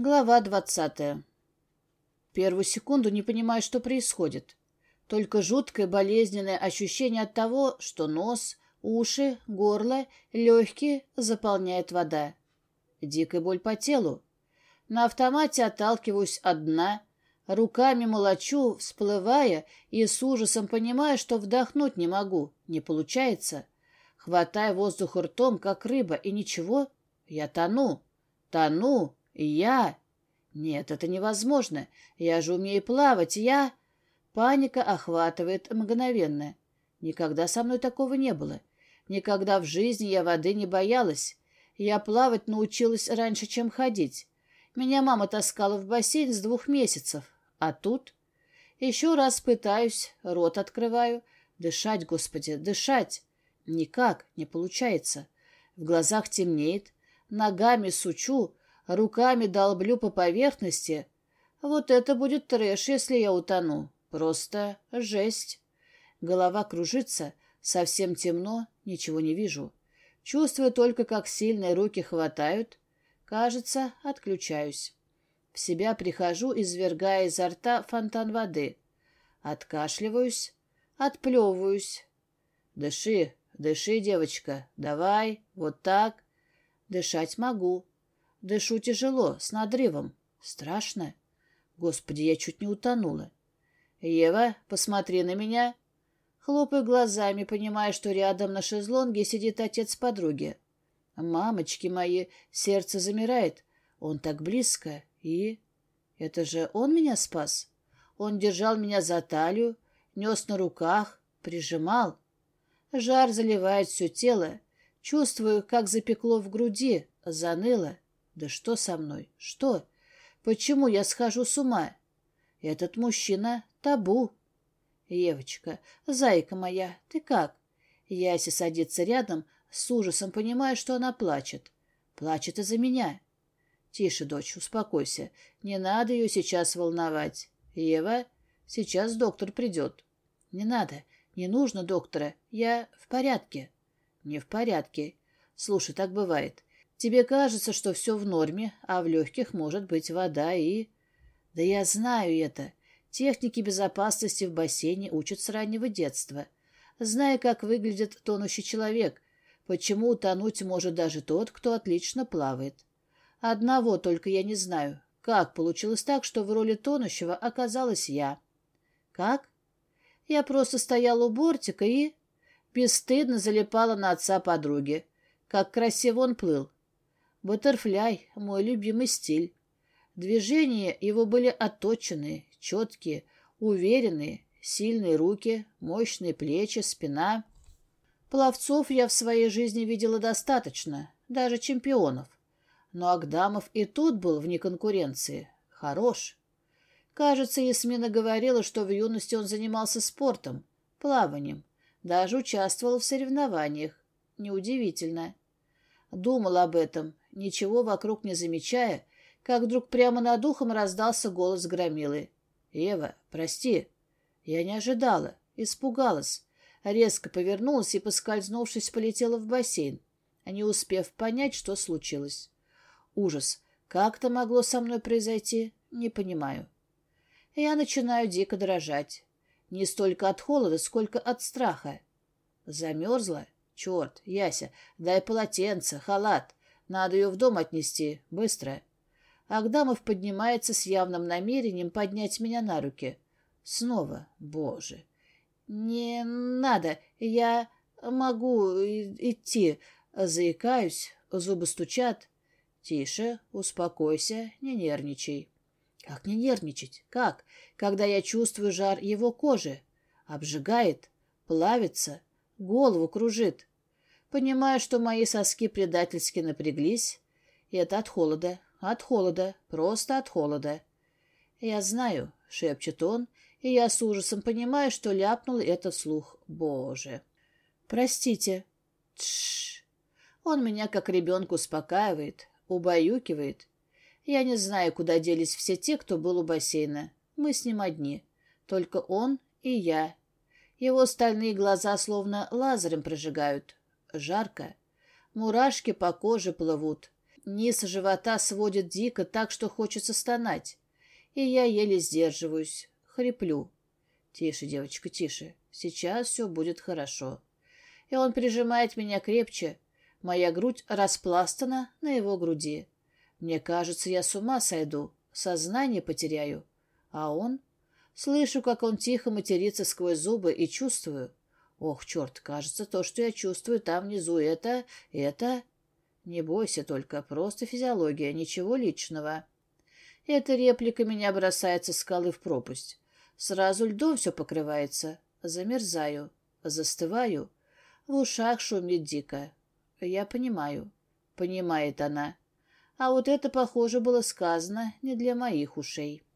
Глава двадцатая. Первую секунду не понимаю, что происходит. Только жуткое болезненное ощущение от того, что нос, уши, горло, легкие заполняет вода. Дикая боль по телу. На автомате отталкиваюсь от дна, руками молочу, всплывая, и с ужасом понимаю, что вдохнуть не могу, не получается. Хватаю воздух ртом, как рыба, и ничего, я тону, тону. Я? Нет, это невозможно. Я же умею плавать. Я... Паника охватывает мгновенно. Никогда со мной такого не было. Никогда в жизни я воды не боялась. Я плавать научилась раньше, чем ходить. Меня мама таскала в бассейн с двух месяцев. А тут... Еще раз пытаюсь, рот открываю. Дышать, Господи, дышать. Никак, не получается. В глазах темнеет, ногами сучу, руками долблю по поверхности. Вот это будет трэш, если я утону. Просто жесть. Голова кружится, совсем темно, ничего не вижу. Чувствую только, как сильные руки хватают. Кажется, отключаюсь. В себя прихожу, извергая изо рта фонтан воды. Откашливаюсь, отплевываюсь. Дыши, дыши, девочка, давай, вот так. Дышать могу. Дышу тяжело, с надрывом. Страшно. Господи, я чуть не утонула. «Ева, посмотри на меня!» Хлопаю глазами, понимая, что рядом на шезлонге сидит отец подруги. «Мамочки мои, сердце замирает. Он так близко. И... Это же он меня спас. Он держал меня за талию, нес на руках, прижимал. Жар заливает все тело. Чувствую, как запекло в груди, заныло. Да что со мной? Что? Почему я схожу с ума? Этот мужчина — табу. Евочка, зайка моя, ты как? Яся садится рядом, с ужасом понимая, что она плачет. Плачет из-за меня. Тише, дочь, успокойся. Не надо ее сейчас волновать. Ева, сейчас доктор придет. Не надо, не нужно доктора. Я в порядке. Не в порядке. Слушай, так бывает. Тебе кажется, что все в норме, а в легких может быть вода и... Да я знаю это. Техники безопасности в бассейне учат с раннего детства. Зная, как выглядит тонущий человек, почему утонуть может даже тот, кто отлично плавает. Одного только я не знаю. Как получилось так, что в роли тонущего оказалась я? Как? Я просто стояла у бортика и... Бесстыдно залипала на отца подруги. Как красиво он плыл. Баттерфляй — мой любимый стиль. Движения его были отточенные, четкие, уверенные, сильные руки, мощные плечи, спина. Пловцов я в своей жизни видела достаточно, даже чемпионов. Но Агдамов и тут был вне конкуренции. Хорош. Кажется, Ясмина говорила, что в юности он занимался спортом, плаванием, даже участвовал в соревнованиях. Неудивительно. Думал об этом, ничего вокруг не замечая, как вдруг прямо над ухом раздался голос Громилы. «Ева, прости, я не ожидала, испугалась». Резко повернулась и, поскользнувшись, полетела в бассейн, не успев понять, что случилось. Ужас. Как это могло со мной произойти? Не понимаю. Я начинаю дико дрожать. Не столько от холода, сколько от страха. Замерзла? Черт, Яся, дай полотенце, халат. Надо ее в дом отнести. Быстро. Агдамов поднимается с явным намерением поднять меня на руки. Снова. Боже. Не надо. Я могу идти. Заикаюсь. Зубы стучат. Тише, успокойся, не нервничай. Как не нервничать? Как? Когда я чувствую жар его кожи. Обжигает, плавится, голову кружит. Понимаю, что мои соски предательски напряглись. И это от холода, от холода, просто от холода. «Я знаю», — шепчет он, и я с ужасом понимаю, что ляпнул это вслух. «Боже!» «Простите». Тш. Он меня как ребенка успокаивает, убаюкивает. Я не знаю, куда делись все те, кто был у бассейна. Мы с ним одни. Только он и я. Его стальные глаза словно лазером прожигают. Жарко. Мурашки по коже плывут. Низ живота сводит дико так, что хочется стонать. И я еле сдерживаюсь, хриплю. Тише, девочка, тише. Сейчас все будет хорошо. И он прижимает меня крепче. Моя грудь распластана на его груди. Мне кажется, я с ума сойду, сознание потеряю. А он... Слышу, как он тихо матерится сквозь зубы и чувствую. Ох, черт, кажется, то, что я чувствую там внизу, это... это... Не бойся только, просто физиология, ничего личного. Эта реплика меня бросает со скалы в пропасть. Сразу льдом все покрывается. Замерзаю, застываю. В ушах шумит дико. Я понимаю. Понимает она. А вот это, похоже, было сказано не для моих ушей.